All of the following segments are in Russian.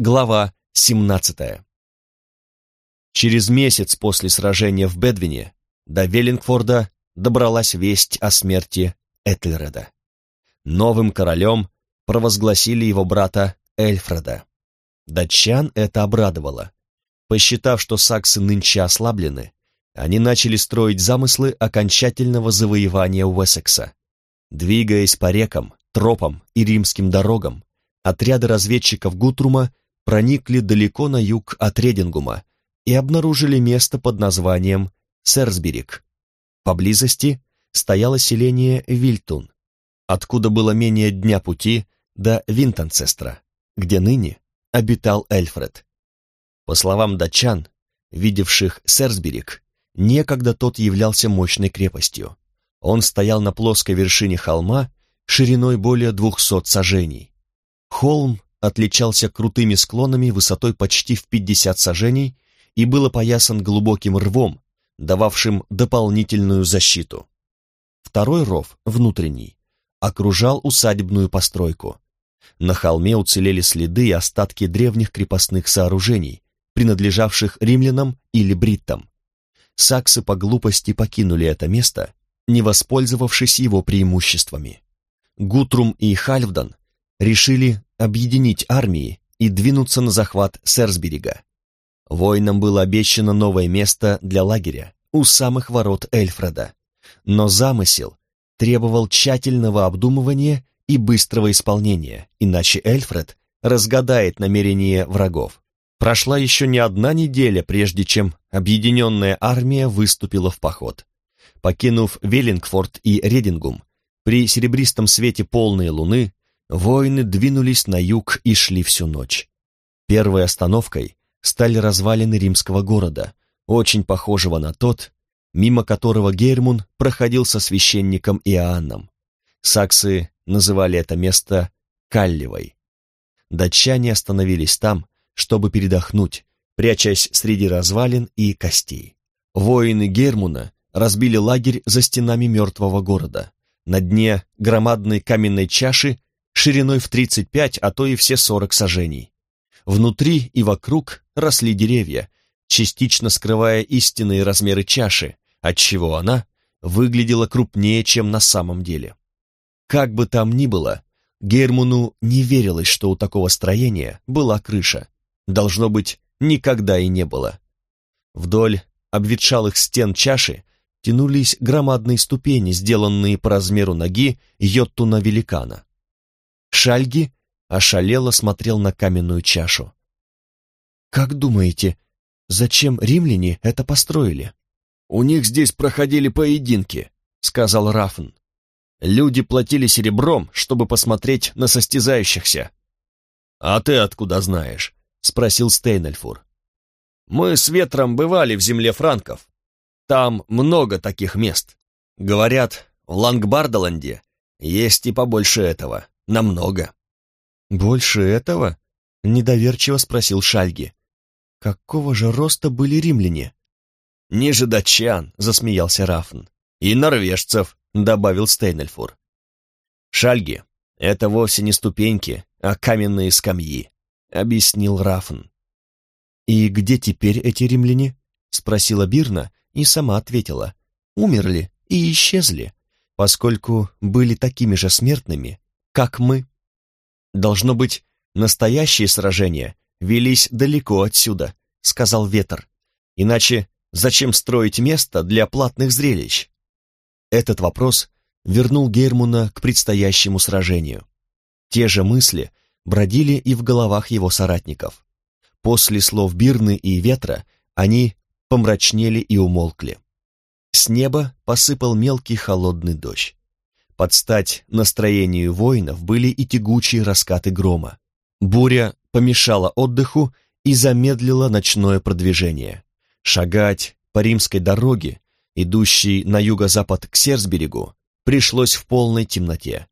Глава 17. Через месяц после сражения в Бедвине до Веллингфорда добралась весть о смерти Этлереда. Новым королем провозгласили его брата Эльфреда. Датчан это обрадовало. Посчитав, что саксы нынче ослаблены, они начали строить замыслы окончательного завоевания Уэссекса. Двигаясь по рекам, тропам и римским дорогам, отряды разведчиков Гутрума проникли далеко на юг от Редингума и обнаружили место под названием Серсберик. Поблизости стояло селение Вильтун, откуда было менее дня пути до Винтонцестра, где ныне обитал Эльфред. По словам датчан, видевших Серсберик, некогда тот являлся мощной крепостью. Он стоял на плоской вершине холма шириной более двухсот сажений. Холм отличался крутыми склонами высотой почти в 50 сажений и был опоясан глубоким рвом, дававшим дополнительную защиту. Второй ров, внутренний, окружал усадебную постройку. На холме уцелели следы и остатки древних крепостных сооружений, принадлежавших римлянам или бриттам. Саксы по глупости покинули это место, не воспользовавшись его преимуществами. Гутрум и Хальфдан решили объединить армии и двинуться на захват Серсберига. Воинам было обещано новое место для лагеря у самых ворот Эльфреда, но замысел требовал тщательного обдумывания и быстрого исполнения, иначе Эльфред разгадает намерения врагов. Прошла еще не одна неделя, прежде чем объединенная армия выступила в поход. Покинув Веллингфорд и Редингум, при серебристом свете полной луны воины двинулись на юг и шли всю ночь. Первой остановкой стали развалины римского города, очень похожего на тот, мимо которого Гейрмун проходил со священником Иоанном. Саксы называли это место Калливой. Датчане остановились там, чтобы передохнуть, прячась среди развалин и костей. Воины Гермуна разбили лагерь за стенами мертвого города. На дне громадной каменной чаши шириной в 35, а то и все 40 сажений. Внутри и вокруг росли деревья, частично скрывая истинные размеры чаши, отчего она выглядела крупнее, чем на самом деле. Как бы там ни было, Гермуну не верилось, что у такого строения была крыша. Должно быть, никогда и не было. Вдоль обветшалых стен чаши тянулись громадные ступени, сделанные по размеру ноги Йоттуна-великана. Шальги ошалело смотрел на каменную чашу. «Как думаете, зачем римляне это построили?» «У них здесь проходили поединки», — сказал Рафн. «Люди платили серебром, чтобы посмотреть на состязающихся». «А ты откуда знаешь?» — спросил Стейнельфур. «Мы с ветром бывали в земле франков. Там много таких мест. Говорят, в Лангбардаланде есть и побольше этого, намного». «Больше этого?» — недоверчиво спросил Шальги. «Какого же роста были римляне?» «Ниже датчан», — засмеялся Рафн. «И норвежцев», — добавил Стейнельфур. «Шальги — это вовсе не ступеньки, а каменные скамьи», — объяснил Рафн. «И где теперь эти римляне?» — спросила Бирна и сама ответила. «Умерли и исчезли, поскольку были такими же смертными, как мы». «Должно быть, настоящие сражения велись далеко отсюда», — сказал Ветер. «Иначе зачем строить место для платных зрелищ?» Этот вопрос вернул Гермуна к предстоящему сражению. Те же мысли бродили и в головах его соратников. После слов Бирны и Ветра они помрачнели и умолкли. С неба посыпал мелкий холодный дождь. Под стать настроению воинов были и тягучие раскаты грома. Буря помешала отдыху и замедлила ночное продвижение. Шагать по римской дороге, идущей на юго-запад к Серсберегу, пришлось в полной темноте.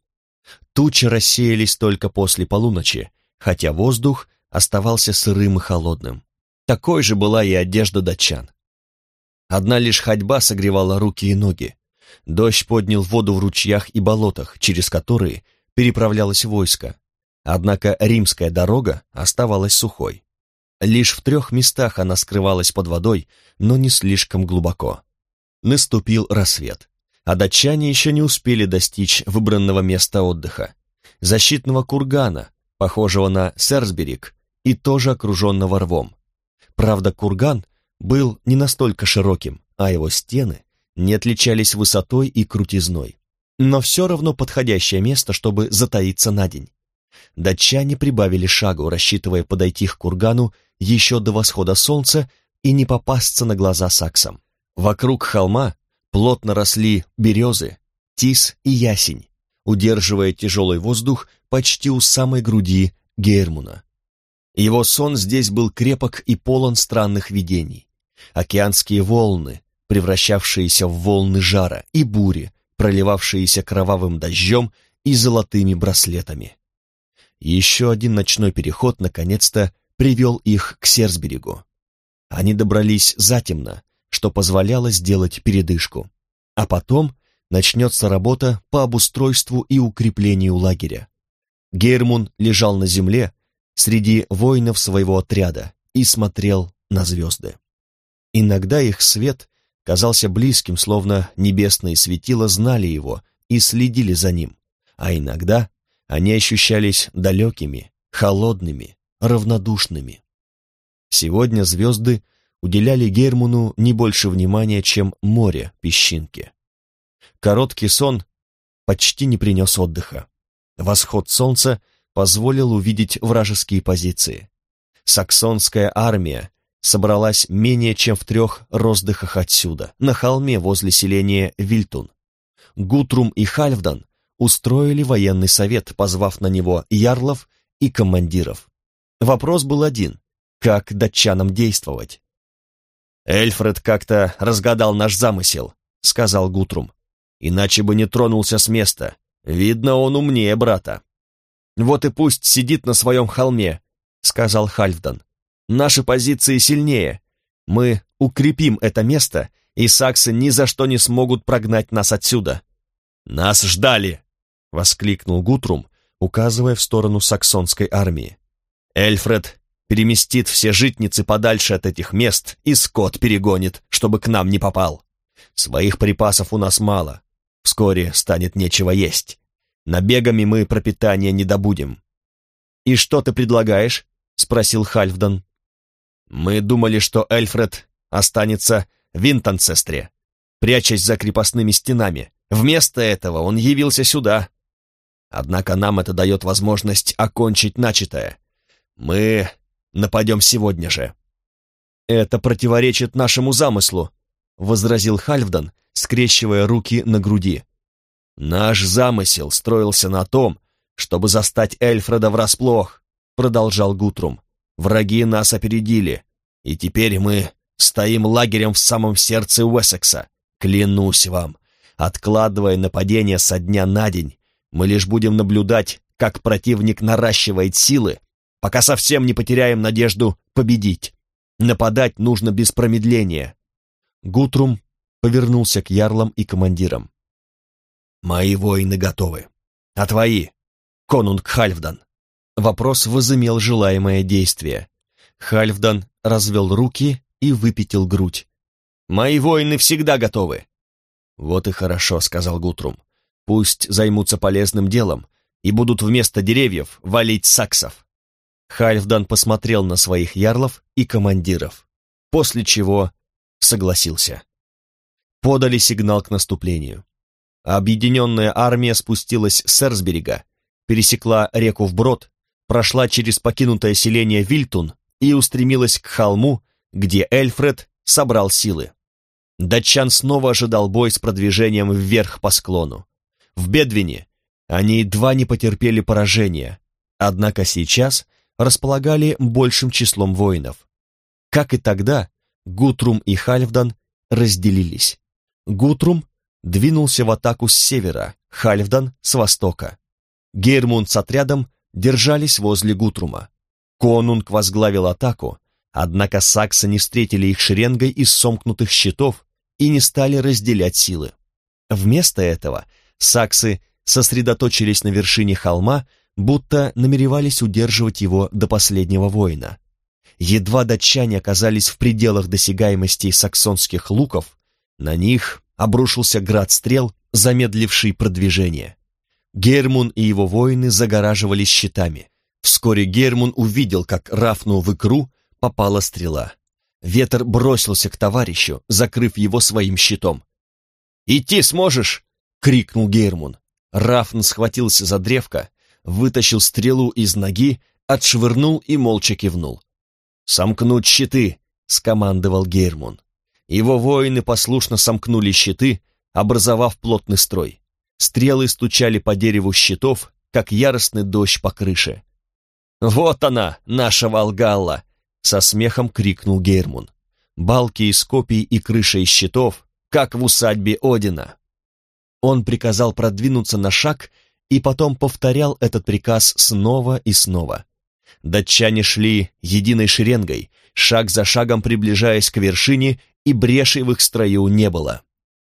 Тучи рассеялись только после полуночи, хотя воздух оставался сырым и холодным. Такой же была и одежда датчан. Одна лишь ходьба согревала руки и ноги. Дождь поднял воду в ручьях и болотах, через которые переправлялось войско. Однако римская дорога оставалась сухой. Лишь в трех местах она скрывалась под водой, но не слишком глубоко. Наступил рассвет, а датчане еще не успели достичь выбранного места отдыха. Защитного кургана, похожего на Серсберик, и тоже окруженного рвом. Правда, курган был не настолько широким, а его стены не отличались высотой и крутизной. Но все равно подходящее место, чтобы затаиться на день. Датчане прибавили шагу, рассчитывая подойти к кургану еще до восхода солнца и не попасться на глаза саксам. Вокруг холма плотно росли березы, тис и ясень, удерживая тяжелый воздух почти у самой груди Гермуна. Его сон здесь был крепок и полон странных видений. Океанские волны, превращавшиеся в волны жара, и бури, проливавшиеся кровавым дождем и золотыми браслетами. Еще один ночной переход наконец-то привел их к Серсберегу. Они добрались затемно, что позволяло сделать передышку. А потом начнется работа по обустройству и укреплению лагеря. Гермун лежал на земле среди воинов своего отряда и смотрел на звезды. Иногда их свет казался близким, словно небесные светила знали его и следили за ним, а иногда они ощущались далекими, холодными, равнодушными. Сегодня звезды уделяли Герману не больше внимания, чем море песчинки. Короткий сон почти не принес отдыха. Восход солнца позволил увидеть вражеские позиции. Саксонская армия собралась менее чем в трех роздыхах отсюда, на холме возле селения Вильтун. Гутрум и Хальфдан устроили военный совет, позвав на него ярлов и командиров. Вопрос был один — как датчанам действовать? «Эльфред как-то разгадал наш замысел», — сказал Гутрум. «Иначе бы не тронулся с места. Видно, он умнее брата». «Вот и пусть сидит на своем холме», — сказал Хальфдан. «Наши позиции сильнее. Мы укрепим это место, и саксы ни за что не смогут прогнать нас отсюда». «Нас ждали!» — воскликнул Гутрум, указывая в сторону саксонской армии. «Эльфред переместит все житницы подальше от этих мест и скот перегонит, чтобы к нам не попал. Своих припасов у нас мало. Вскоре станет нечего есть. Набегами мы пропитания не добудем. «И что ты предлагаешь?» — спросил Хальфдан. «Мы думали, что Эльфред останется в Интонцестре, прячась за крепостными стенами. Вместо этого он явился сюда. Однако нам это дает возможность окончить начатое. Мы нападем сегодня же». «Это противоречит нашему замыслу», — возразил Хальфдан, скрещивая руки на груди. «Наш замысел строился на том, чтобы застать Эльфреда врасплох», — продолжал Гутрум. «Враги нас опередили, и теперь мы стоим лагерем в самом сердце Уэссекса. Клянусь вам, откладывая нападение со дня на день, мы лишь будем наблюдать, как противник наращивает силы, пока совсем не потеряем надежду победить. Нападать нужно без промедления». Гутрум повернулся к ярлам и командирам. «Мои воины готовы. А твои? Конунг Хальфдан?» Вопрос возымел желаемое действие. Хальфдан развел руки и выпятил грудь. «Мои воины всегда готовы!» «Вот и хорошо», — сказал Гутрум. «Пусть займутся полезным делом и будут вместо деревьев валить саксов». Хальфдан посмотрел на своих ярлов и командиров, после чего согласился. Подали сигнал к наступлению. Объединенная армия спустилась с Эрсберега, пересекла реку вброд, прошла через покинутое селение Вильтун и устремилась к холму, где Эльфред собрал силы. Датчан снова ожидал бой с продвижением вверх по склону. В Бедвине они едва не потерпели поражения, однако сейчас располагали большим числом воинов. Как и тогда, Гутрум и Хальфдан разделились. Гутрум двинулся в атаку с севера, Хальфдан — с востока. Гейрмунд с отрядом держались возле Гутрума. Конунг возглавил атаку, однако саксы не встретили их шеренгой из сомкнутых щитов и не стали разделять силы. Вместо этого саксы сосредоточились на вершине холма, будто намеревались удерживать его до последнего воина. Едва датчане оказались в пределах досягаемости саксонских луков, на них обрушился град стрел, замедливший продвижение. Гермун и его воины загораживались щитами. Вскоре Гермун увидел, как Рафну в икру попала стрела. Ветер бросился к товарищу, закрыв его своим щитом. «Идти сможешь?» — крикнул Гермун. Рафн схватился за древко, вытащил стрелу из ноги, отшвырнул и молча кивнул. «Сомкнуть щиты!» — скомандовал Гермун. Его воины послушно сомкнули щиты, образовав плотный строй. Стрелы стучали по дереву щитов, как яростный дождь по крыше. «Вот она, наша Волгалла!» — со смехом крикнул Гермун. Балки из копий и крыша из щитов, как в усадьбе Одина. Он приказал продвинуться на шаг и потом повторял этот приказ снова и снова. Датчане шли единой шеренгой, шаг за шагом приближаясь к вершине, и брешей в их строю не было.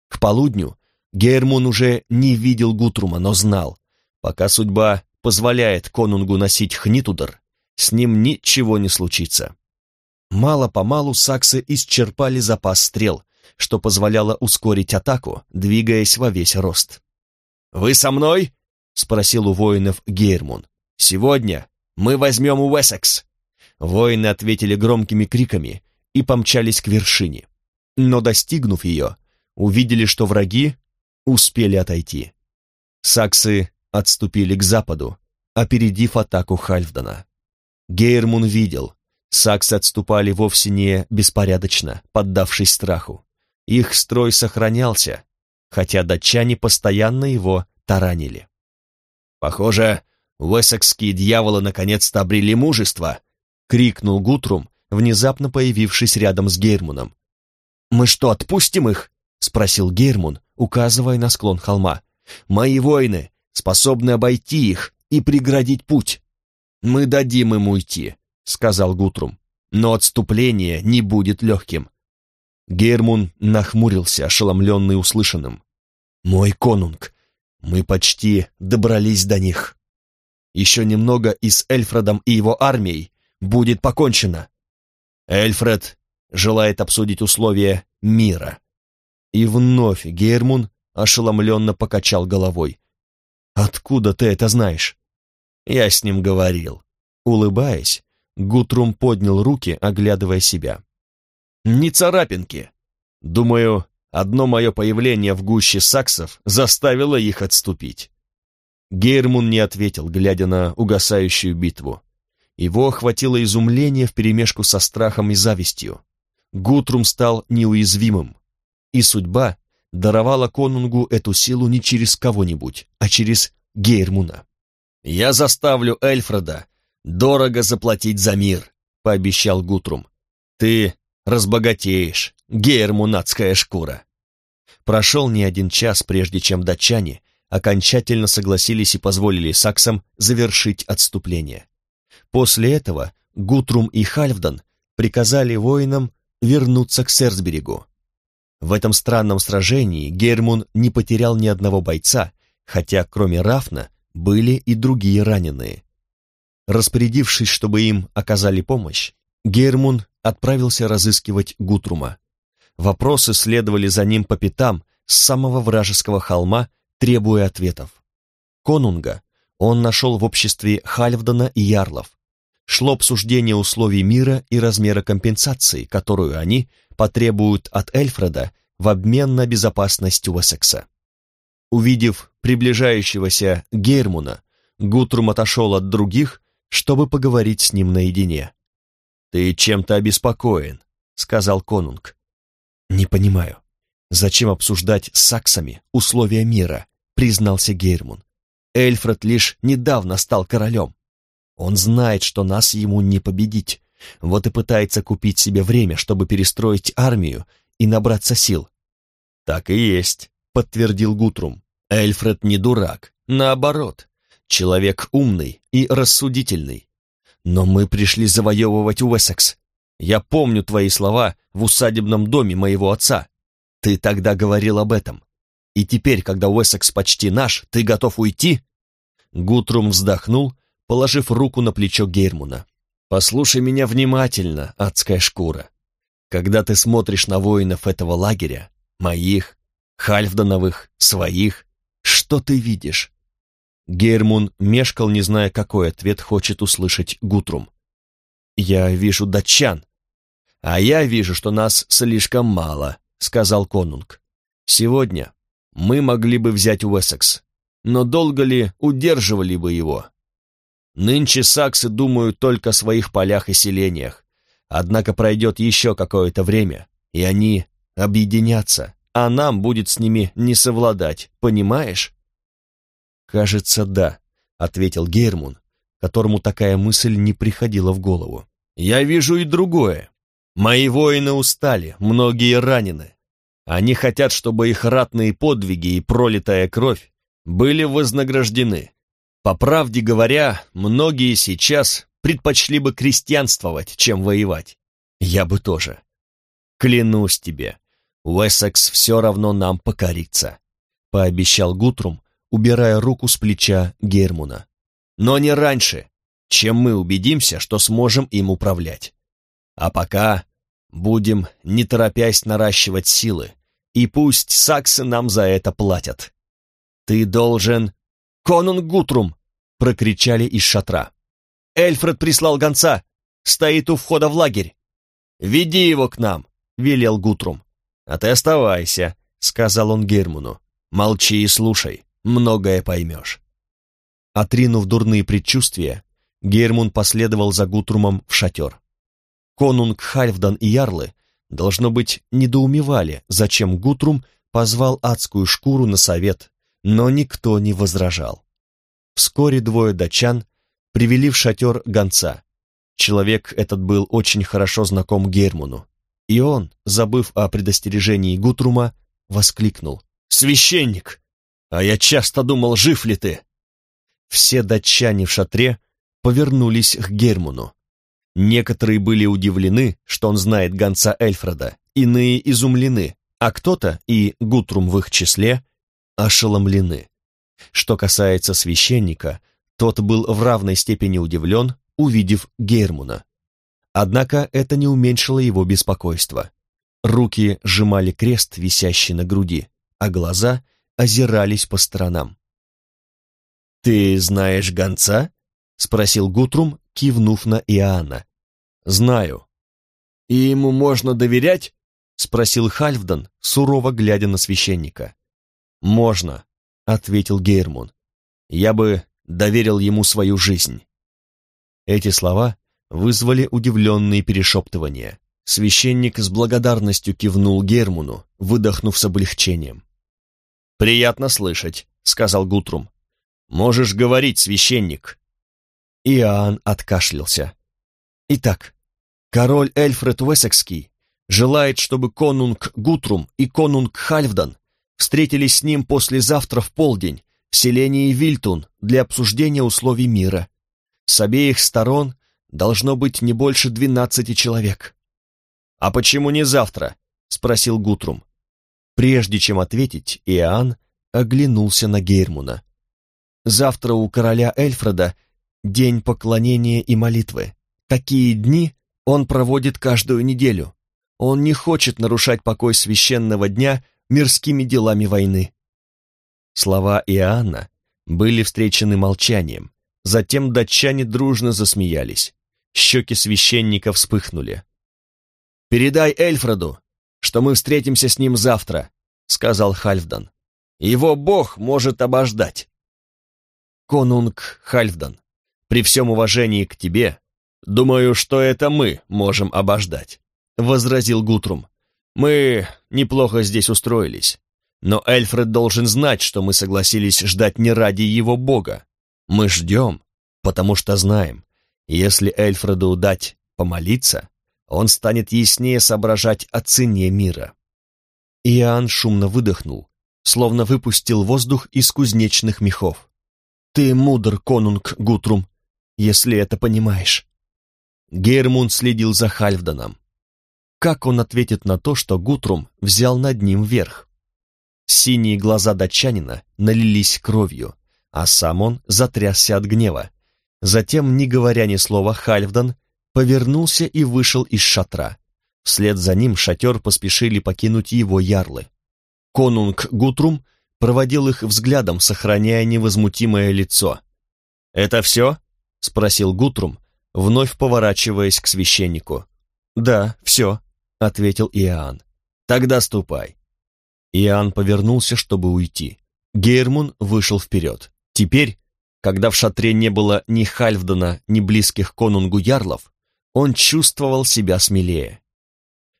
К полудню Гермун уже не видел Гутрума, но знал, пока судьба позволяет конунгу носить хнитудар, с ним ничего не случится. Мало-помалу саксы исчерпали запас стрел, что позволяло ускорить атаку, двигаясь во весь рост. «Вы со мной?» — спросил у воинов Гейрмун. «Сегодня мы возьмем Уэссекс!» Воины ответили громкими криками и помчались к вершине. Но, достигнув ее, увидели, что враги успели отойти. Саксы отступили к западу, опередив атаку Хальфдена. Гейрмун видел, саксы отступали вовсе не беспорядочно, поддавшись страху. Их строй сохранялся, хотя датчане постоянно его таранили. «Похоже, уэссекские дьяволы наконец-то обрели мужество!» — крикнул Гутрум, внезапно появившись рядом с Гейрмуном. «Мы что, отпустим их?» — спросил Гейрмун, указывая на склон холма. «Мои воины способны обойти их и преградить путь». «Мы дадим им уйти», — сказал Гутрум. «Но отступление не будет легким. Гермун нахмурился, ошеломленный услышанным. «Мой конунг, мы почти добрались до них. Еще немного и с Эльфредом и его армией будет покончено. Эльфред желает обсудить условия мира». И вновь Гермун ошеломленно покачал головой. «Откуда ты это знаешь?» «Я с ним говорил». Улыбаясь, Гутрум поднял руки, оглядывая себя. Ни царапинки. Думаю, одно мое появление в гуще саксов заставило их отступить. Гейрмун не ответил, глядя на угасающую битву. Его охватило изумление вперемешку со страхом и завистью. Гутрум стал неуязвимым, и судьба даровала конунгу эту силу не через кого-нибудь, а через Гейрмуна. «Я заставлю Эльфреда дорого заплатить за мир», — пообещал Гутрум. «Ты разбогатеешь, гейрмунатская шкура. Прошел не один час, прежде чем датчане окончательно согласились и позволили саксам завершить отступление. После этого Гутрум и Хальфдан приказали воинам вернуться к Серсберегу. В этом странном сражении Гермун не потерял ни одного бойца, хотя кроме Рафна были и другие раненые. Распорядившись, чтобы им оказали помощь, Гермун отправился разыскивать Гутрума. Вопросы следовали за ним по пятам с самого вражеского холма, требуя ответов. Конунга он нашел в обществе Хальфдана и Ярлов. Шло обсуждение условий мира и размера компенсации, которую они потребуют от Эльфреда в обмен на безопасность Уэссекса. Увидев приближающегося Гейрмуна, Гутрум отошел от других, чтобы поговорить с ним наедине. «Ты чем-то обеспокоен», — сказал конунг. «Не понимаю, зачем обсуждать с саксами условия мира?» — признался Гейрмун. «Эльфред лишь недавно стал королем. Он знает, что нас ему не победить, вот и пытается купить себе время, чтобы перестроить армию и набраться сил». «Так и есть», — подтвердил Гутрум. «Эльфред не дурак, наоборот, человек умный и рассудительный. Но мы пришли завоевывать Уэссекс. Я помню твои слова в усадебном доме моего отца. Ты тогда говорил об этом. И теперь, когда Уэссекс почти наш, ты готов уйти? Гутрум вздохнул, положив руку на плечо Гейрмуна. «Послушай меня внимательно, адская шкура. Когда ты смотришь на воинов этого лагеря, моих, Хальфдановых, своих, что ты видишь?» Гейрмун мешкал, не зная, какой ответ хочет услышать Гутрум. «Я вижу датчан». «А я вижу, что нас слишком мало», — сказал конунг. «Сегодня мы могли бы взять Уэссекс, но долго ли удерживали бы его? Нынче саксы думают только о своих полях и селениях, однако пройдет еще какое-то время, и они объединятся, а нам будет с ними не совладать, понимаешь?» «Кажется, да», — ответил Гермун, которому такая мысль не приходила в голову. «Я вижу и другое. Мои воины устали, многие ранены. Они хотят, чтобы их ратные подвиги и пролитая кровь были вознаграждены. По правде говоря, многие сейчас предпочли бы крестьянствовать, чем воевать. Я бы тоже. Клянусь тебе, Уэссекс все равно нам покорится», — пообещал Гутрум, убирая руку с плеча Гермуна. «Но не раньше, чем мы убедимся, что сможем им управлять. А пока будем, не торопясь, наращивать силы, и пусть саксы нам за это платят. Ты должен...» «Конун Гутрум!» — прокричали из шатра. «Эльфред прислал гонца! Стоит у входа в лагерь!» «Веди его к нам!» — велел Гутрум. «А ты оставайся», — сказал он Гермуну. «Молчи и слушай многое поймешь». Отринув дурные предчувствия, Гермун последовал за Гутрумом в шатер. Конунг Хальфдан и Ярлы, должно быть, недоумевали, зачем Гутрум позвал адскую шкуру на совет, но никто не возражал. Вскоре двое датчан привели в шатер гонца. Человек этот был очень хорошо знаком Гермуну, и он, забыв о предостережении Гутрума, воскликнул. «Священник! А я часто думал, жив ли ты?» Все датчане в шатре повернулись к Гермуну. Некоторые были удивлены, что он знает гонца Эльфреда, иные изумлены, а кто-то, и Гутрум в их числе, ошеломлены. Что касается священника, тот был в равной степени удивлен, увидев Гермуна. Однако это не уменьшило его беспокойство. Руки сжимали крест, висящий на груди, а глаза — озирались по сторонам. «Ты знаешь гонца?» — спросил Гутрум, кивнув на Иоанна. «Знаю». «И ему можно доверять?» — спросил Хальфдан, сурово глядя на священника. «Можно», — ответил Гейрмун. «Я бы доверил ему свою жизнь». Эти слова вызвали удивленные перешептывания. Священник с благодарностью кивнул Гермуну, выдохнув с облегчением. «Приятно слышать», — сказал Гутрум. «Можешь говорить, священник». Иоанн откашлялся. «Итак, король Эльфред Уэссекский желает, чтобы конунг Гутрум и конунг Хальфдан встретились с ним послезавтра в полдень в селении Вильтун для обсуждения условий мира. С обеих сторон должно быть не больше двенадцати человек». «А почему не завтра?» — спросил Гутрум. Прежде чем ответить, Иоанн оглянулся на Гейрмуна. «Завтра у короля Эльфреда день поклонения и молитвы. Такие дни он проводит каждую неделю. Он не хочет нарушать покой священного дня мирскими делами войны». Слова Иоанна были встречены молчанием. Затем датчане дружно засмеялись. Щеки священника вспыхнули. «Передай Эльфреду, что мы встретимся с ним завтра», — сказал Хальфдан. «Его бог может обождать». «Конунг Хальфдан, при всем уважении к тебе, думаю, что это мы можем обождать», — возразил Гутрум. «Мы неплохо здесь устроились, но Эльфред должен знать, что мы согласились ждать не ради его бога. Мы ждем, потому что знаем, если Эльфреду дать помолиться, он станет яснее соображать о цене мира. Иоанн шумно выдохнул, словно выпустил воздух из кузнечных мехов. «Ты мудр, конунг Гутрум, если это понимаешь». Гермунд следил за Хальфданом. Как он ответит на то, что Гутрум взял над ним верх? Синие глаза датчанина налились кровью, а сам он затрясся от гнева. Затем, не говоря ни слова, Хальфдан повернулся и вышел из шатра. Вслед за ним шатер поспешили покинуть его ярлы. Конунг Гутрум проводил их взглядом, сохраняя невозмутимое лицо. «Это все?» — спросил Гутрум, вновь поворачиваясь к священнику. «Да, все», — ответил Иоанн. «Тогда ступай». Иоанн повернулся, чтобы уйти. Гейрмун вышел вперед. Теперь, когда в шатре не было ни Хальфдена, ни близких конунгу ярлов, он чувствовал себя смелее.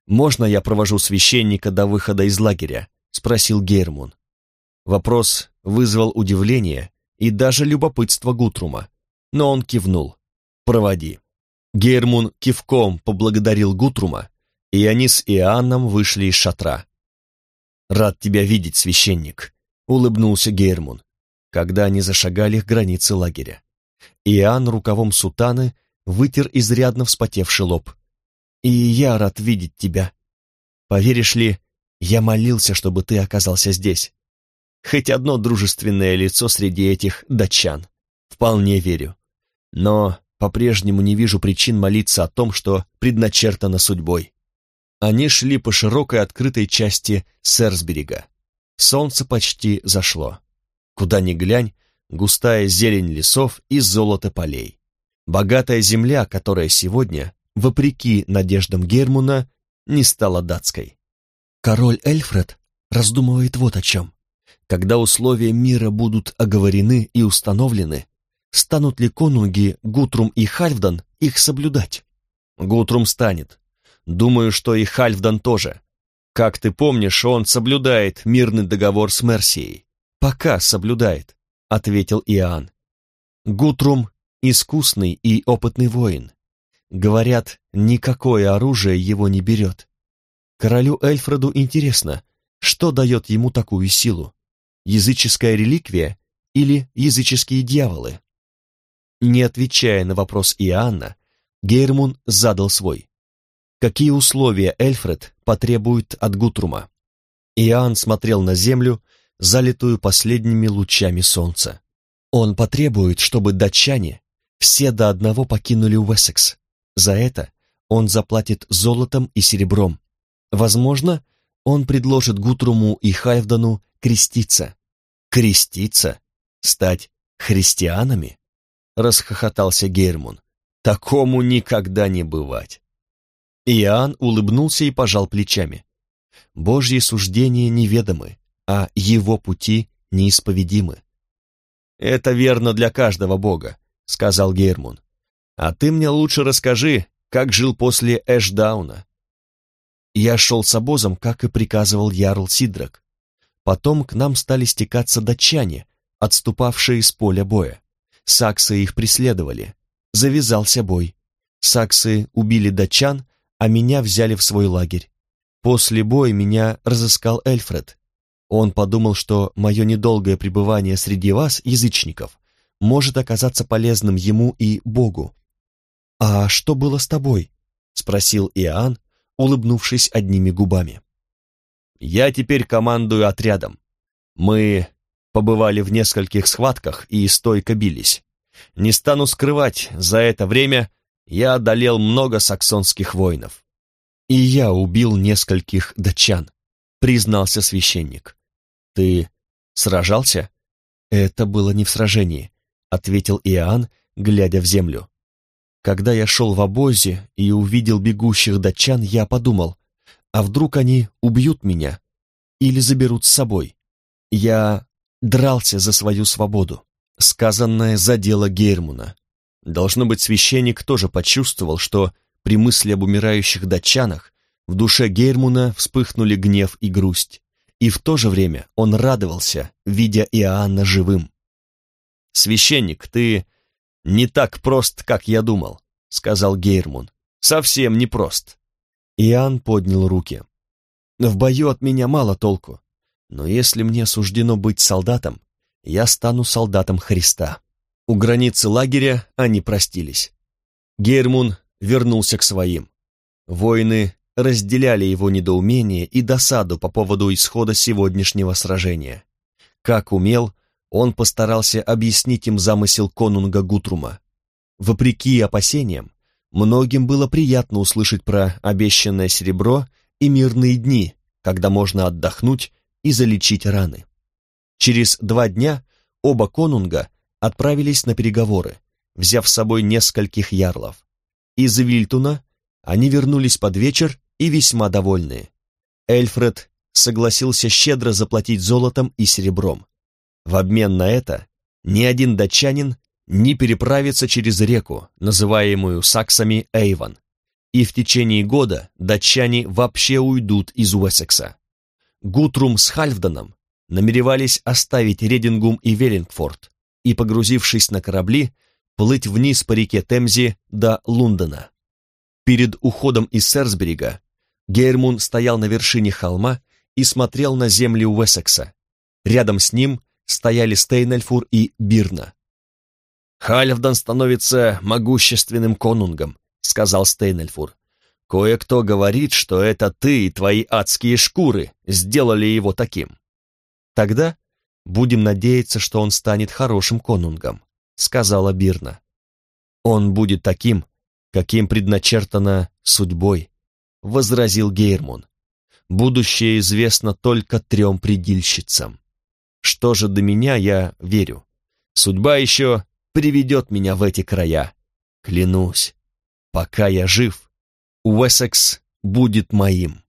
«Можно я провожу священника до выхода из лагеря?» — спросил Гейрмун. Вопрос вызвал удивление и даже любопытство Гутрума, но он кивнул. «Проводи». Гейрмун кивком поблагодарил Гутрума, и они с Иоанном вышли из шатра. «Рад тебя видеть, священник», — улыбнулся Гейрмун, когда они зашагали к границе лагеря. Иоанн рукавом сутаны вытер изрядно вспотевший лоб. «И я рад видеть тебя. Поверишь ли, я молился, чтобы ты оказался здесь. Хоть одно дружественное лицо среди этих датчан. Вполне верю. Но по-прежнему не вижу причин молиться о том, что предначертано судьбой. Они шли по широкой открытой части Сэрсберига. Солнце почти зашло. Куда ни глянь, густая зелень лесов и золото полей. Богатая земля, которая сегодня, вопреки надеждам Гермуна, не стала датской. Король Эльфред раздумывает вот о чем. Когда условия мира будут оговорены и установлены, станут ли конунги Гутрум и Хальфдан их соблюдать? Гутрум станет. Думаю, что и Хальфдан тоже. Как ты помнишь, он соблюдает мирный договор с Мерсией. Пока соблюдает, ответил Иоанн. Гутрум искусный и опытный воин. Говорят, никакое оружие его не берет. Королю Эльфреду интересно, что дает ему такую силу? Языческая реликвия или языческие дьяволы? Не отвечая на вопрос Иоанна, Гейрмун задал свой. Какие условия Эльфред потребует от Гутрума? Иоанн смотрел на землю, залитую последними лучами солнца. Он потребует, чтобы датчане все до одного покинули Уэссекс. За это он заплатит золотом и серебром. Возможно, он предложит Гутруму и Хайвдану креститься. Креститься? Стать христианами? Расхохотался Гермун. Такому никогда не бывать. Иоанн улыбнулся и пожал плечами. Божьи суждения неведомы, а его пути неисповедимы. «Это верно для каждого бога», — сказал Гермун. «А ты мне лучше расскажи, как жил после Эшдауна». Я шел с обозом, как и приказывал Ярл Сидрак. Потом к нам стали стекаться датчане, отступавшие с поля боя. Саксы их преследовали. Завязался бой. Саксы убили датчан, а меня взяли в свой лагерь. После боя меня разыскал Эльфред. Он подумал, что мое недолгое пребывание среди вас, язычников, может оказаться полезным ему и Богу. «А что было с тобой?» — спросил Иоанн, улыбнувшись одними губами. «Я теперь командую отрядом. Мы побывали в нескольких схватках и стойко бились. Не стану скрывать, за это время я одолел много саксонских воинов. И я убил нескольких датчан, признался священник. Ты сражался? Это было не в сражении, ответил Иоанн, глядя в землю. Когда я шел в обозе и увидел бегущих датчан, я подумал, а вдруг они убьют меня или заберут с собой? Я дрался за свою свободу. Сказанное задело Гейрмуна. Должно быть, священник тоже почувствовал, что при мысли об умирающих датчанах в душе Гейрмуна вспыхнули гнев и грусть, и в то же время он радовался, видя Иоанна живым. «Священник, ты не так прост, как я думал», — сказал Гейрмун. «Совсем не прост». Иоанн поднял руки. «В бою от меня мало толку, но если мне суждено быть солдатом, я стану солдатом Христа». У границы лагеря они простились. Гейрмун вернулся к своим. Воины разделяли его недоумение и досаду по поводу исхода сегодняшнего сражения. Как умел, он постарался объяснить им замысел конунга Гутрума. Вопреки опасениям, многим было приятно услышать про обещанное серебро и мирные дни, когда можно отдохнуть и залечить раны. Через два дня оба конунга отправились на переговоры, взяв с собой нескольких ярлов. Из Вильтуна они вернулись под вечер и весьма довольные. Эльфред согласился щедро заплатить золотом и серебром. В обмен на это ни один датчанин не переправится через реку, называемую саксами Эйвон, и в течение года датчане вообще уйдут из Уэссекса. Гутрум с Хальфданом намеревались оставить Редингум и Веллингфорд и, погрузившись на корабли, плыть вниз по реке Темзе до Лондона. Перед уходом из Серсберига Гейрмун стоял на вершине холма и смотрел на земли Уэссекса. Рядом с ним стояли Стейнельфур и Бирна. «Хальфдан становится могущественным конунгом», — сказал Стейнельфур. «Кое-кто говорит, что это ты и твои адские шкуры сделали его таким». «Тогда будем надеяться, что он станет хорошим конунгом», — сказала Бирна. «Он будет таким, каким предначертано судьбой», — возразил Гейрмун будущее известно только трем предильщицам. Что же до меня, я верю. Судьба еще приведет меня в эти края. Клянусь, пока я жив, Уэссекс будет моим.